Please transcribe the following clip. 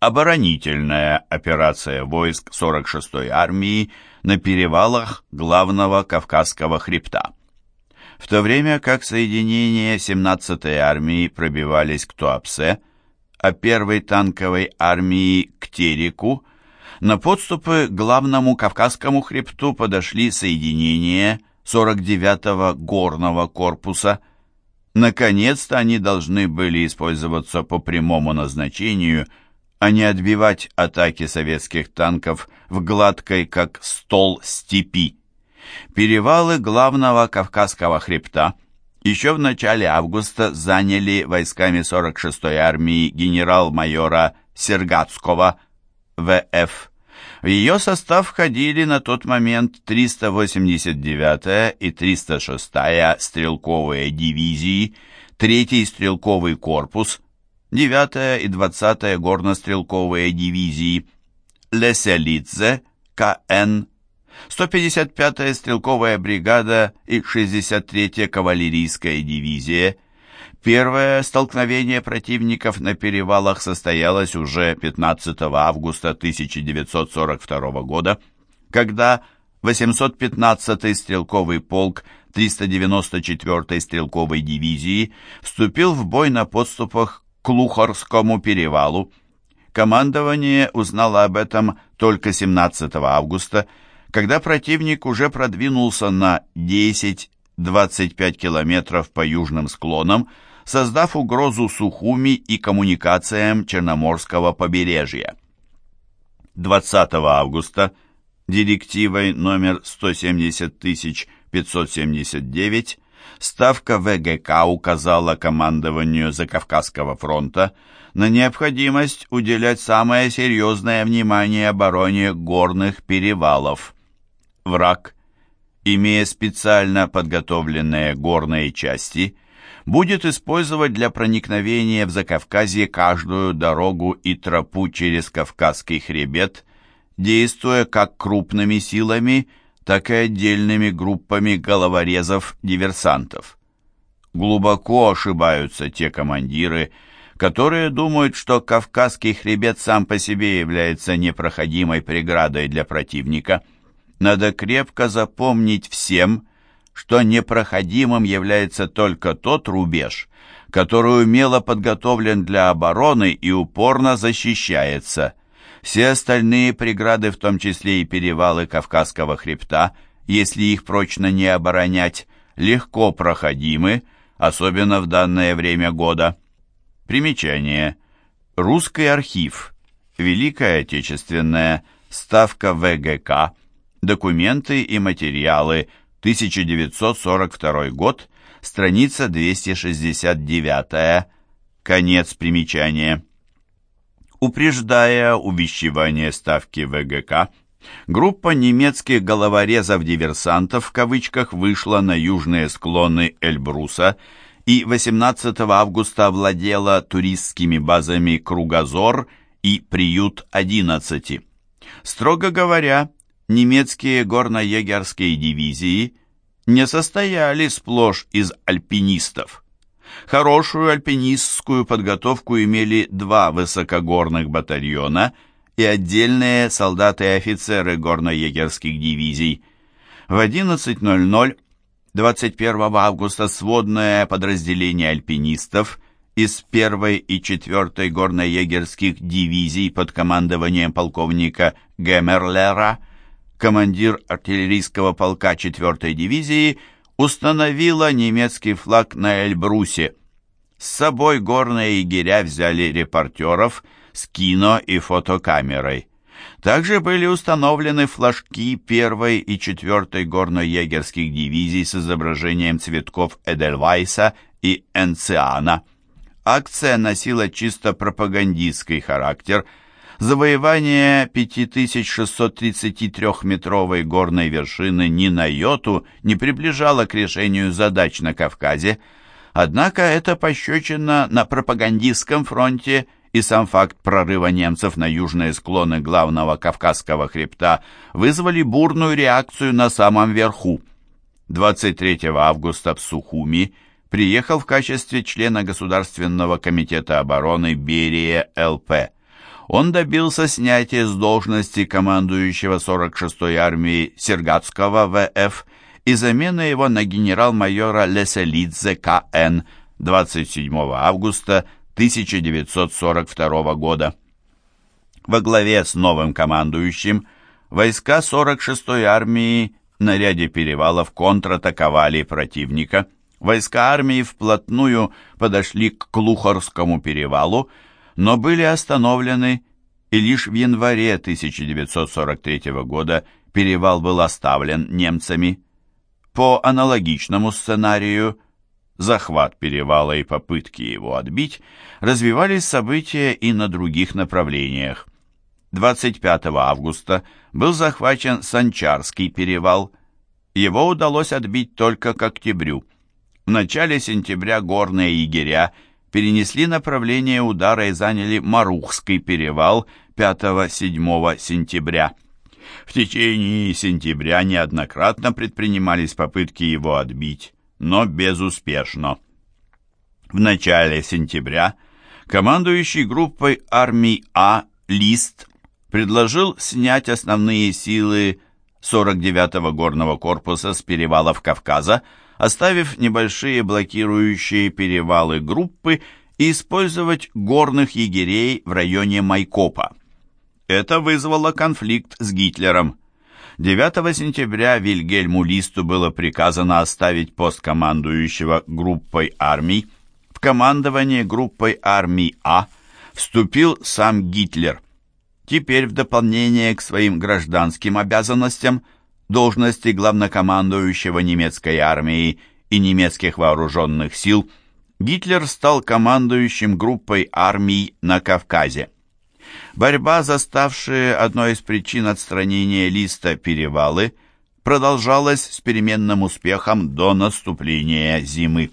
оборонительная операция войск 46-й армии на перевалах главного Кавказского хребта. В то время как соединения 17-й армии пробивались к Туапсе, а первой танковой армии к Тереку, на подступы к главному Кавказскому хребту подошли соединения 49-го горного корпуса. Наконец-то они должны были использоваться по прямому назначению, а не отбивать атаки советских танков в гладкой, как стол степи. Перевалы главного Кавказского хребта еще в начале августа заняли войсками 46-й армии генерал-майора Сергатского ВФ. В ее состав входили на тот момент 389-я и 306-я стрелковые дивизии, 3-й стрелковый корпус, 9-я и 20-я горнострелковые дивизии, Леселидзе, КН, 155-я стрелковая бригада и 63-я кавалерийская дивизия. Первое столкновение противников на перевалах состоялось уже 15 августа 1942 года, когда 815-й стрелковый полк 394-й стрелковой дивизии вступил в бой на подступах к Лухарскому перевалу. Командование узнало об этом только 17 августа, когда противник уже продвинулся на 10-25 километров по южным склонам, создав угрозу Сухуми и коммуникациям Черноморского побережья. 20 августа директивой номер 170579 Ставка ВГК указала командованию Закавказского фронта на необходимость уделять самое серьезное внимание обороне горных перевалов. Враг, имея специально подготовленные горные части, будет использовать для проникновения в Закавказье каждую дорогу и тропу через Кавказский хребет, действуя как крупными силами, так и отдельными группами головорезов-диверсантов. Глубоко ошибаются те командиры, которые думают, что Кавказский хребет сам по себе является непроходимой преградой для противника – надо крепко запомнить всем, что непроходимым является только тот рубеж, который умело подготовлен для обороны и упорно защищается. Все остальные преграды, в том числе и перевалы Кавказского хребта, если их прочно не оборонять, легко проходимы, особенно в данное время года. Примечание. Русский архив. Великая Отечественная. Ставка ВГК. Документы и материалы. 1942 год. Страница 269. Конец примечания. Упреждая увещевание ставки ВГК, группа немецких головорезов-диверсантов в кавычках вышла на южные склоны Эльбруса и 18 августа овладела туристскими базами Кругозор и Приют-11. Строго говоря, немецкие горно-егерские дивизии не состояли сплошь из альпинистов. Хорошую альпинистскую подготовку имели два высокогорных батальона и отдельные солдаты и офицеры горно-егерских дивизий. В 11.00 21 августа сводное подразделение альпинистов из 1 и 4 горно-егерских дивизий под командованием полковника Геммерлера командир артиллерийского полка 4-й дивизии, установила немецкий флаг на Эльбрусе. С собой горные егеря взяли репортеров с кино и фотокамерой. Также были установлены флажки 1 и 4 горно-егерских дивизий с изображением цветков Эдельвайса и Энциана. Акция носила чисто пропагандистский характер – Завоевание 5633-метровой горной вершины ни на йоту не приближало к решению задач на Кавказе, однако это пощечина на пропагандистском фронте и сам факт прорыва немцев на южные склоны главного Кавказского хребта вызвали бурную реакцию на самом верху. 23 августа в Сухуми приехал в качестве члена Государственного комитета обороны Берия ЛП. Он добился снятия с должности командующего 46-й армией Сергатского ВФ и замены его на генерал-майора Леселидзе К.Н. 27 августа 1942 года. Во главе с новым командующим войска 46-й армии на ряде перевалов контратаковали противника. Войска армии вплотную подошли к Клухорскому перевалу, но были остановлены, и лишь в январе 1943 года перевал был оставлен немцами. По аналогичному сценарию захват перевала и попытки его отбить развивались события и на других направлениях. 25 августа был захвачен Санчарский перевал. Его удалось отбить только к октябрю. В начале сентября горные егеря перенесли направление удара и заняли Марухский перевал 5-7 сентября. В течение сентября неоднократно предпринимались попытки его отбить, но безуспешно. В начале сентября командующий группой армий А Лист предложил снять основные силы 49-го горного корпуса с перевалов Кавказа, оставив небольшие блокирующие перевалы группы и использовать горных егерей в районе Майкопа. Это вызвало конфликт с Гитлером. 9 сентября Вильгельму Листу было приказано оставить пост командующего группой армий. В командование группой армий А вступил сам Гитлер. Теперь в дополнение к своим гражданским обязанностям должности главнокомандующего немецкой армии и немецких вооруженных сил Гитлер стал командующим группой армий на Кавказе. Борьба, заставшая одной из причин отстранения листа перевалы, продолжалась с переменным успехом до наступления зимы.